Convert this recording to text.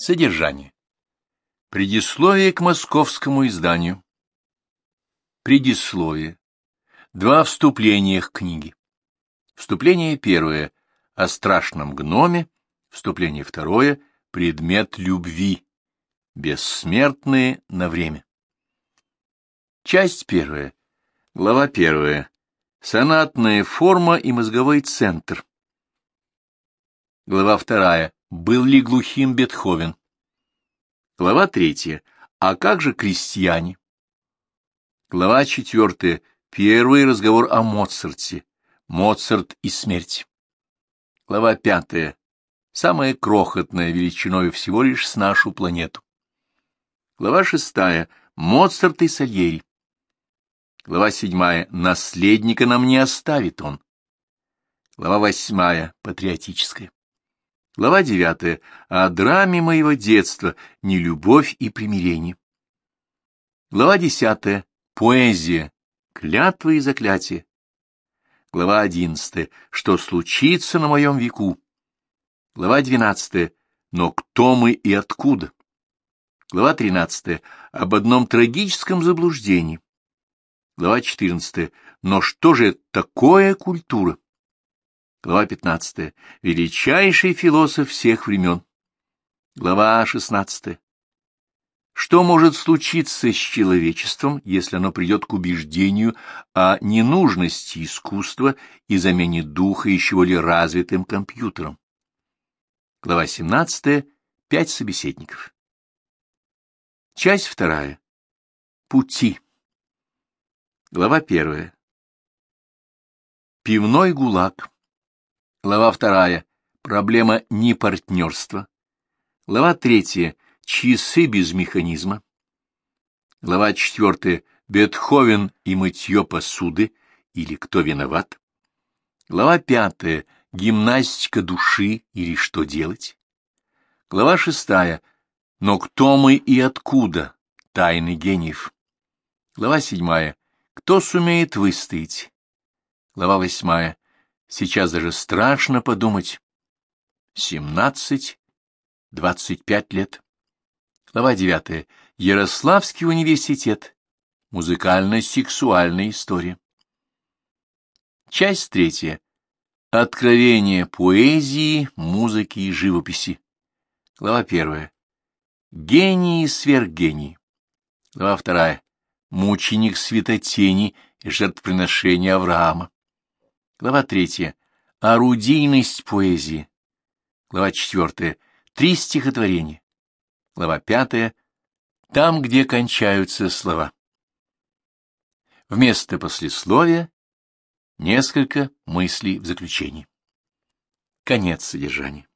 Содержание. Предисловие к московскому изданию. Предисловие. Два вступления к книге. Вступление первое о страшном гноме, вступление второе предмет любви, бессмертные на время. Часть первая. Глава первая. Сонатная форма и мозговой центр. Глава вторая. Был ли глухим Бетховен? Глава третья. А как же крестьяне? Глава четвертая. Первый разговор о Моцарте. Моцарт и смерть. Глава пятая. Самая крохотная величиной всего лишь с нашу планету. Глава шестая. Моцарт и Сальери. Глава седьмая. Наследника нам не оставит он. Глава восьмая. Патриотическая. Глава девятая. О драме моего детства, нелюбовь и примирение. Глава десятая. Поэзия, клятвы и заклятия. Глава одиннадцатая. Что случится на моем веку. Глава двенадцатая. Но кто мы и откуда? Глава тринадцатая. Об одном трагическом заблуждении. Глава четырнадцатая. Но что же такое культура? Глава 15. Величайший философ всех времен. Глава 16. Что может случиться с человечеством, если оно придет к убеждению о ненужности искусства и замене духа еще более развитым компьютером? Глава 17. Пять собеседников. Часть вторая. Пути. Глава первая. Пивной гулаг. Глава вторая. Проблема непартнерства. Глава третья. Часы без механизма. Глава четвертая. Бетховен и мытье посуды, или кто виноват. Глава пятая. Гимнастика души, или что делать. Глава шестая. Но кто мы и откуда? Тайны гениев. Глава седьмая. Кто сумеет выстоять? Глава восьмая. Сейчас даже страшно подумать. Семнадцать, двадцать пять лет. Глава девятая. Ярославский университет. Музыкально-сексуальная история. Часть третья. Откровение поэзии, музыки и живописи. Глава первая. Гении и сверхгении. Глава вторая. Мученик святотени и жертвоприношение Авраама. Глава третья. Орудийность поэзии. Глава четвертая. Три стихотворения. Глава пятая. Там, где кончаются слова. Вместо послесловия несколько мыслей в заключении. Конец содержания.